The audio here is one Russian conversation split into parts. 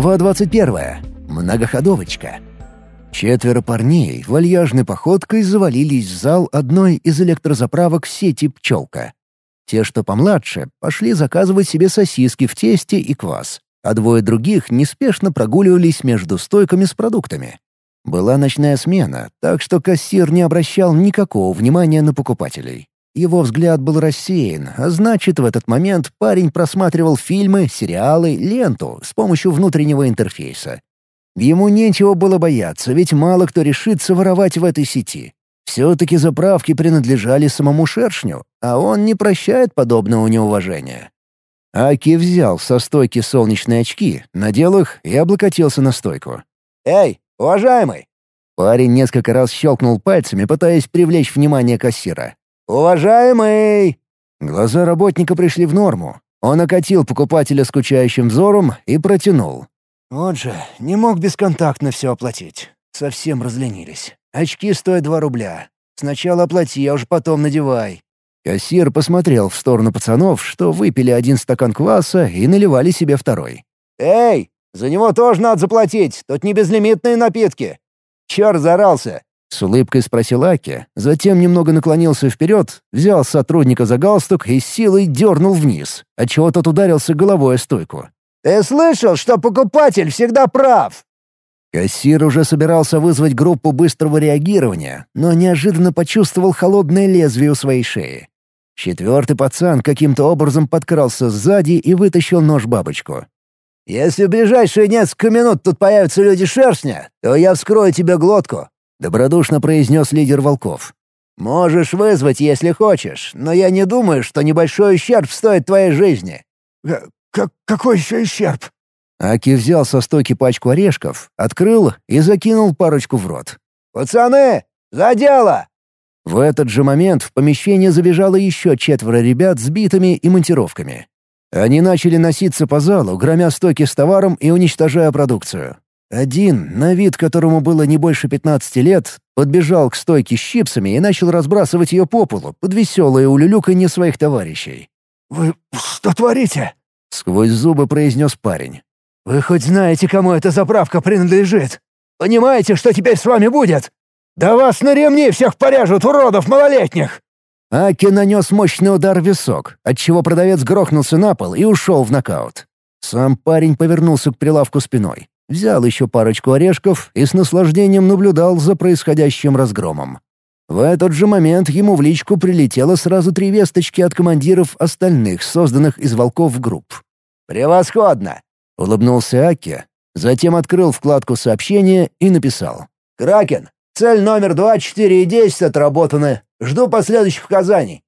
Глава 21. Многоходовочка. Четверо парней вальяжной походкой завалились в зал одной из электрозаправок сети «Пчелка». Те, что помладше, пошли заказывать себе сосиски в тесте и квас, а двое других неспешно прогуливались между стойками с продуктами. Была ночная смена, так что кассир не обращал никакого внимания на покупателей. Его взгляд был рассеян, а значит, в этот момент парень просматривал фильмы, сериалы, ленту с помощью внутреннего интерфейса. Ему нечего было бояться, ведь мало кто решится воровать в этой сети. Все-таки заправки принадлежали самому шершню, а он не прощает подобного неуважения. Аки взял со стойки солнечные очки, надел их и облокотился на стойку. «Эй, уважаемый!» Парень несколько раз щелкнул пальцами, пытаясь привлечь внимание кассира. «Уважаемый!» Глаза работника пришли в норму. Он окатил покупателя скучающим взором и протянул. «Вот же, не мог бесконтактно все оплатить. Совсем разленились. Очки стоят два рубля. Сначала оплати, а уж потом надевай». Кассир посмотрел в сторону пацанов, что выпили один стакан кваса и наливали себе второй. «Эй, за него тоже надо заплатить, тут не безлимитные напитки!» Черт зарался. С улыбкой спросил Аки, затем немного наклонился вперед, взял сотрудника за галстук и силой дернул вниз, отчего тот ударился головой о стойку. «Ты слышал, что покупатель всегда прав?» Кассир уже собирался вызвать группу быстрого реагирования, но неожиданно почувствовал холодное лезвие у своей шеи. Четвертый пацан каким-то образом подкрался сзади и вытащил нож-бабочку. «Если в ближайшие несколько минут тут появятся люди шерстня, то я вскрою тебе глотку. — добродушно произнес лидер волков. «Можешь вызвать, если хочешь, но я не думаю, что небольшой ущерб стоит твоей жизни». Как «Какой еще ущерб?» Аки взял со стойки пачку орешков, открыл и закинул парочку в рот. «Пацаны, за дело!» В этот же момент в помещение забежало еще четверо ребят с битами и монтировками. Они начали носиться по залу, громя стойки с товаром и уничтожая продукцию. Один, на вид которому было не больше 15 лет, подбежал к стойке с чипсами и начал разбрасывать ее по полу под веселое улюлюканье своих товарищей. «Вы что творите?» — сквозь зубы произнес парень. «Вы хоть знаете, кому эта заправка принадлежит? Понимаете, что теперь с вами будет? Да вас на ремни всех поряжут, уродов малолетних!» Аки нанес мощный удар в висок, отчего продавец грохнулся на пол и ушел в нокаут. Сам парень повернулся к прилавку спиной взял еще парочку орешков и с наслаждением наблюдал за происходящим разгромом. В этот же момент ему в личку прилетело сразу три весточки от командиров остальных, созданных из волков групп. «Превосходно!» — улыбнулся Аки, затем открыл вкладку сообщения и написал. «Кракен, цель номер 2, 4 и 10 отработаны. Жду последующих указаний».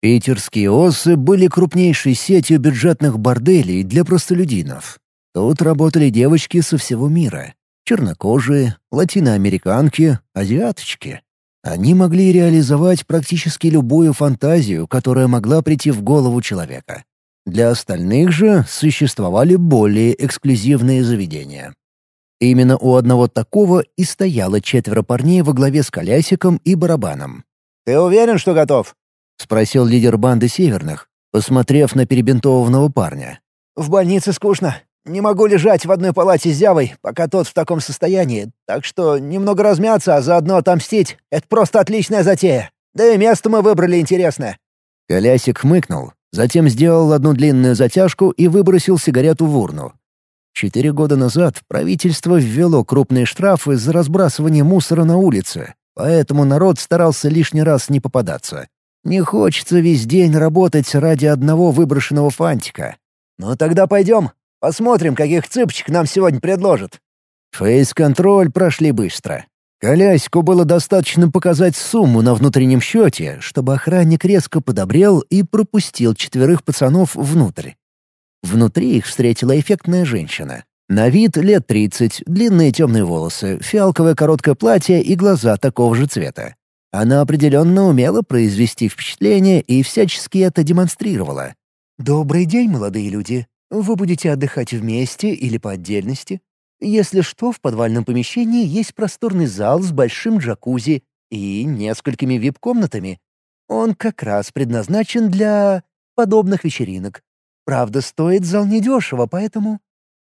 Питерские осы были крупнейшей сетью бюджетных борделей для простолюдинов. Тут работали девочки со всего мира. Чернокожие, латиноамериканки, азиаточки. Они могли реализовать практически любую фантазию, которая могла прийти в голову человека. Для остальных же существовали более эксклюзивные заведения. Именно у одного такого и стояло четверо парней во главе с колясиком и барабаном. «Ты уверен, что готов?» — спросил лидер банды северных, посмотрев на перебинтованного парня. «В больнице скучно. Не могу лежать в одной палате с Зявой, пока тот в таком состоянии, так что немного размяться, а заодно отомстить — это просто отличная затея. Да и место мы выбрали интересное». Колясик хмыкнул, затем сделал одну длинную затяжку и выбросил сигарету в урну. Четыре года назад правительство ввело крупные штрафы за разбрасывание мусора на улице, поэтому народ старался лишний раз не попадаться. Не хочется весь день работать ради одного выброшенного фантика. «Ну тогда пойдем», Посмотрим, каких цыпочек нам сегодня предложат». Фейс-контроль прошли быстро. Коляську было достаточно показать сумму на внутреннем счете, чтобы охранник резко подобрел и пропустил четверых пацанов внутрь. Внутри их встретила эффектная женщина. На вид лет тридцать, длинные темные волосы, фиалковое короткое платье и глаза такого же цвета. Она определенно умела произвести впечатление и всячески это демонстрировала. «Добрый день, молодые люди. Вы будете отдыхать вместе или по отдельности. Если что, в подвальном помещении есть просторный зал с большим джакузи и несколькими вип-комнатами. Он как раз предназначен для подобных вечеринок. Правда, стоит зал недешево, поэтому...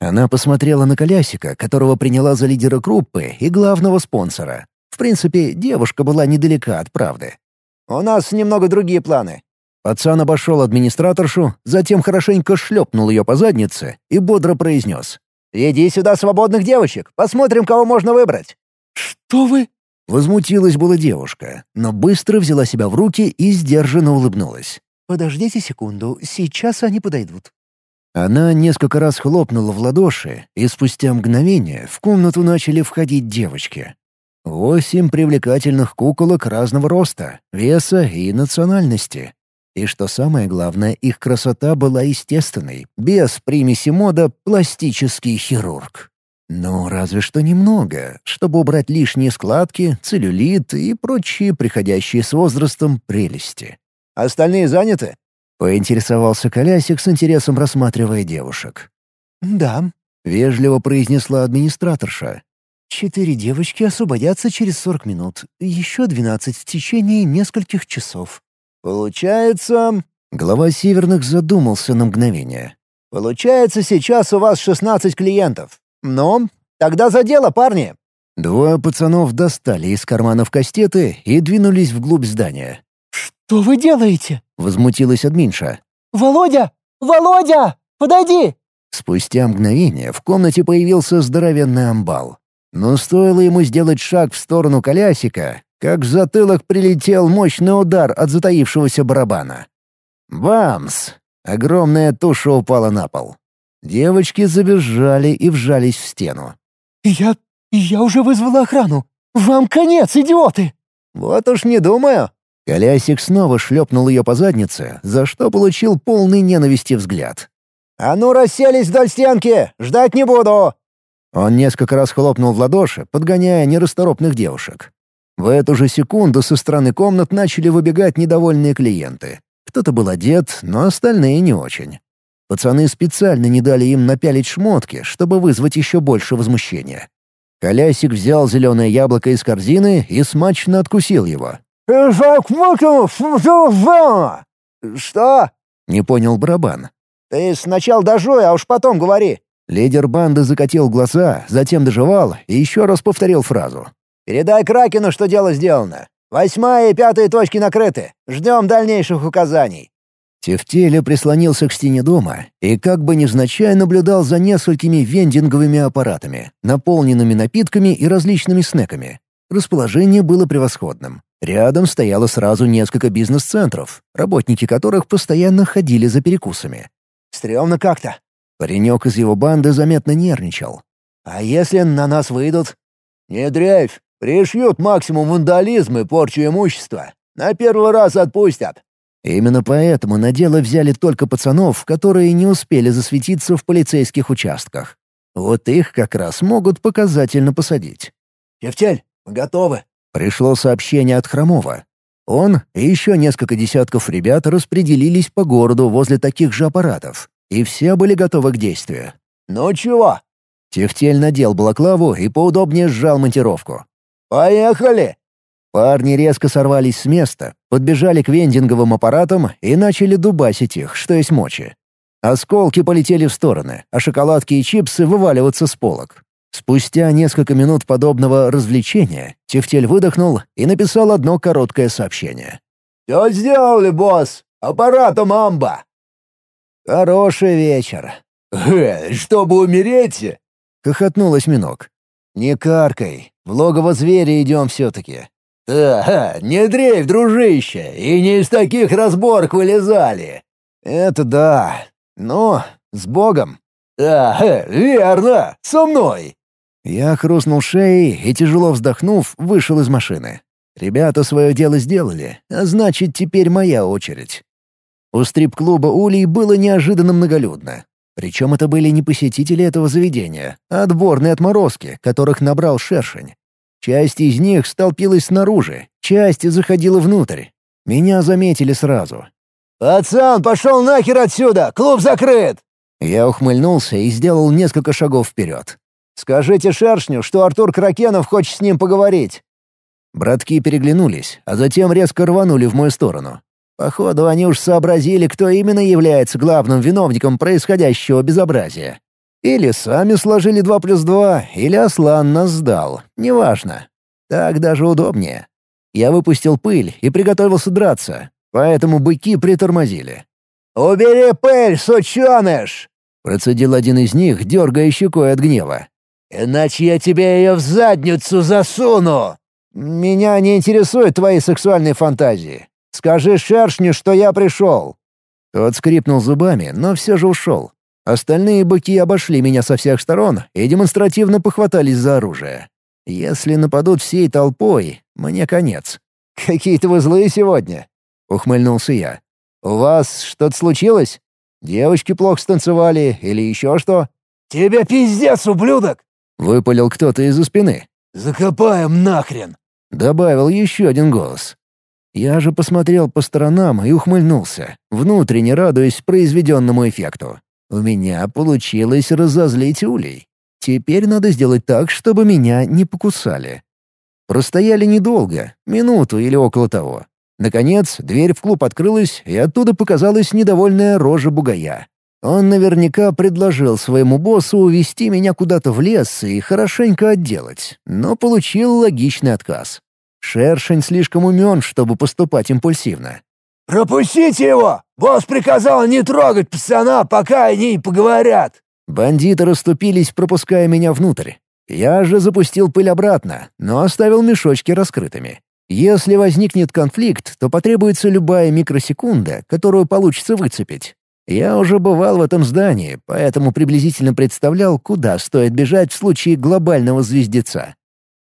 Она посмотрела на Колясика, которого приняла за лидера группы и главного спонсора. В принципе, девушка была недалека от правды. «У нас немного другие планы». Пацан обошел администраторшу, затем хорошенько шлепнул ее по заднице и бодро произнес. «Иди сюда свободных девочек, посмотрим, кого можно выбрать». «Что вы?» Возмутилась была девушка, но быстро взяла себя в руки и сдержанно улыбнулась. «Подождите секунду, сейчас они подойдут». Она несколько раз хлопнула в ладоши, и спустя мгновение в комнату начали входить девочки. Восемь привлекательных куколок разного роста, веса и национальности. И что самое главное, их красота была естественной, без примеси мода «пластический хирург». Ну, разве что немного, чтобы убрать лишние складки, целлюлит и прочие приходящие с возрастом прелести. «Остальные заняты?» — поинтересовался Колясик с интересом рассматривая девушек. «Да», — вежливо произнесла администраторша. «Четыре девочки освободятся через сорок минут, еще двенадцать в течение нескольких часов». «Получается...» Глава Северных задумался на мгновение. «Получается, сейчас у вас шестнадцать клиентов. «Ну, тогда за дело, парни!» Двое пацанов достали из карманов кастеты и двинулись вглубь здания. «Что вы делаете?» — возмутилась админша. «Володя! Володя! Подойди!» Спустя мгновение в комнате появился здоровенный амбал. Но стоило ему сделать шаг в сторону колясика, как в затылок прилетел мощный удар от затаившегося барабана. Бамс! Огромная туша упала на пол. Девочки забежали и вжались в стену. «Я... я уже вызвала охрану. Вам конец, идиоты!» «Вот уж не думаю». Колясик снова шлепнул ее по заднице, за что получил полный ненависти взгляд. «А ну расселись вдоль стенки! Ждать не буду!» Он несколько раз хлопнул в ладоши, подгоняя нерасторопных девушек. В эту же секунду со стороны комнат начали выбегать недовольные клиенты. Кто-то был одет, но остальные не очень. Пацаны специально не дали им напялить шмотки, чтобы вызвать еще больше возмущения. Колясик взял зеленое яблоко из корзины и смачно откусил его. «Что?» — не понял барабан. «Ты сначала дожуй, а уж потом говори». Лидер банды закатил глаза, затем доживал и еще раз повторил фразу. «Передай Кракену, что дело сделано. Восьмая и пятая точки накрыты. Ждем дальнейших указаний. Тефтеля прислонился к стене дома и как бы невзначай наблюдал за несколькими вендинговыми аппаратами, наполненными напитками и различными снеками. Расположение было превосходным. Рядом стояло сразу несколько бизнес-центров, работники которых постоянно ходили за перекусами. «Стремно как-то». Паренек из его банды заметно нервничал. «А если на нас выйдут?» «Не дрейфь, пришьют максимум вандализм и порчу имущества. На первый раз отпустят. Именно поэтому на дело взяли только пацанов, которые не успели засветиться в полицейских участках. Вот их как раз могут показательно посадить. «Тефтель, мы готовы!» Пришло сообщение от Хромова. Он и еще несколько десятков ребят распределились по городу возле таких же аппаратов, и все были готовы к действию. «Ну чего?» Тефтель надел балаклаву и поудобнее сжал монтировку. «Поехали!» Парни резко сорвались с места, подбежали к вендинговым аппаратам и начали дубасить их, что есть мочи. Осколки полетели в стороны, а шоколадки и чипсы вываливаться с полок. Спустя несколько минут подобного развлечения Тефтель выдохнул и написал одно короткое сообщение. «Все сделали, босс! Аппаратом амба!» «Хороший вечер!» «Э, чтобы умереть?» — хохотнул осьминог. «Не каркай, в логово зверя идем все-таки. «Ага, не дрейф, дружище, и не из таких разборок вылезали!» «Это да. Но с Богом!» «Ага, верно, со мной!» Я хрустнул шеей и, тяжело вздохнув, вышел из машины. Ребята свое дело сделали, а значит, теперь моя очередь. У стрип-клуба «Улей» было неожиданно многолюдно. Причем это были не посетители этого заведения, а отборные отморозки, которых набрал шершень. Часть из них столпилась снаружи, часть заходила внутрь. Меня заметили сразу. «Пацан, пошел нахер отсюда! Клуб закрыт!» Я ухмыльнулся и сделал несколько шагов вперед. «Скажите Шершню, что Артур Кракенов хочет с ним поговорить». Братки переглянулись, а затем резко рванули в мою сторону. Походу, они уж сообразили, кто именно является главным виновником происходящего безобразия. Или сами сложили два плюс два, или Аслан нас сдал. Неважно. Так даже удобнее. Я выпустил пыль и приготовился драться, поэтому быки притормозили. «Убери пыль, сученыш!» — процедил один из них, дергая щекой от гнева. «Иначе я тебе ее в задницу засуну!» «Меня не интересуют твои сексуальные фантазии. Скажи шершню, что я пришел!» Тот скрипнул зубами, но все же ушел. Остальные быки обошли меня со всех сторон и демонстративно похватались за оружие. Если нападут всей толпой, мне конец. «Какие-то вы злые сегодня!» — ухмыльнулся я. «У вас что-то случилось? Девочки плохо станцевали или еще что?» «Тебе пиздец, ублюдок!» — выпалил кто-то из-за спины. «Закопаем нахрен!» — добавил еще один голос. Я же посмотрел по сторонам и ухмыльнулся, внутренне радуясь произведенному эффекту. У меня получилось разозлить улей. Теперь надо сделать так, чтобы меня не покусали. Простояли недолго, минуту или около того. Наконец, дверь в клуб открылась, и оттуда показалась недовольная рожа бугая. Он наверняка предложил своему боссу увести меня куда-то в лес и хорошенько отделать, но получил логичный отказ. Шершень слишком умен, чтобы поступать импульсивно. «Пропустите его! Босс приказал не трогать пацана, пока они не поговорят!» Бандиты расступились, пропуская меня внутрь. Я же запустил пыль обратно, но оставил мешочки раскрытыми. Если возникнет конфликт, то потребуется любая микросекунда, которую получится выцепить. Я уже бывал в этом здании, поэтому приблизительно представлял, куда стоит бежать в случае глобального звездеца.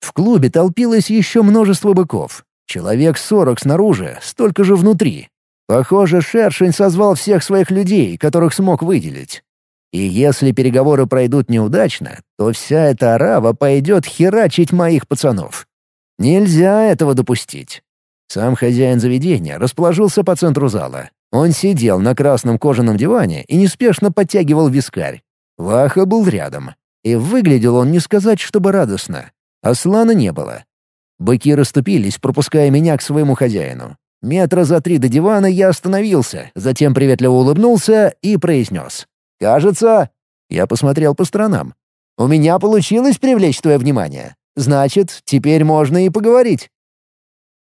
В клубе толпилось еще множество быков. Человек сорок снаружи, столько же внутри. Похоже, Шершень созвал всех своих людей, которых смог выделить. И если переговоры пройдут неудачно, то вся эта арава пойдет херачить моих пацанов. Нельзя этого допустить. Сам хозяин заведения расположился по центру зала. Он сидел на красном кожаном диване и неспешно подтягивал вискарь. Ваха был рядом. И выглядел он не сказать, чтобы радостно. Аслана не было. Быки расступились, пропуская меня к своему хозяину. Метра за три до дивана я остановился, затем приветливо улыбнулся и произнес. «Кажется...» Я посмотрел по сторонам. «У меня получилось привлечь твое внимание. Значит, теперь можно и поговорить».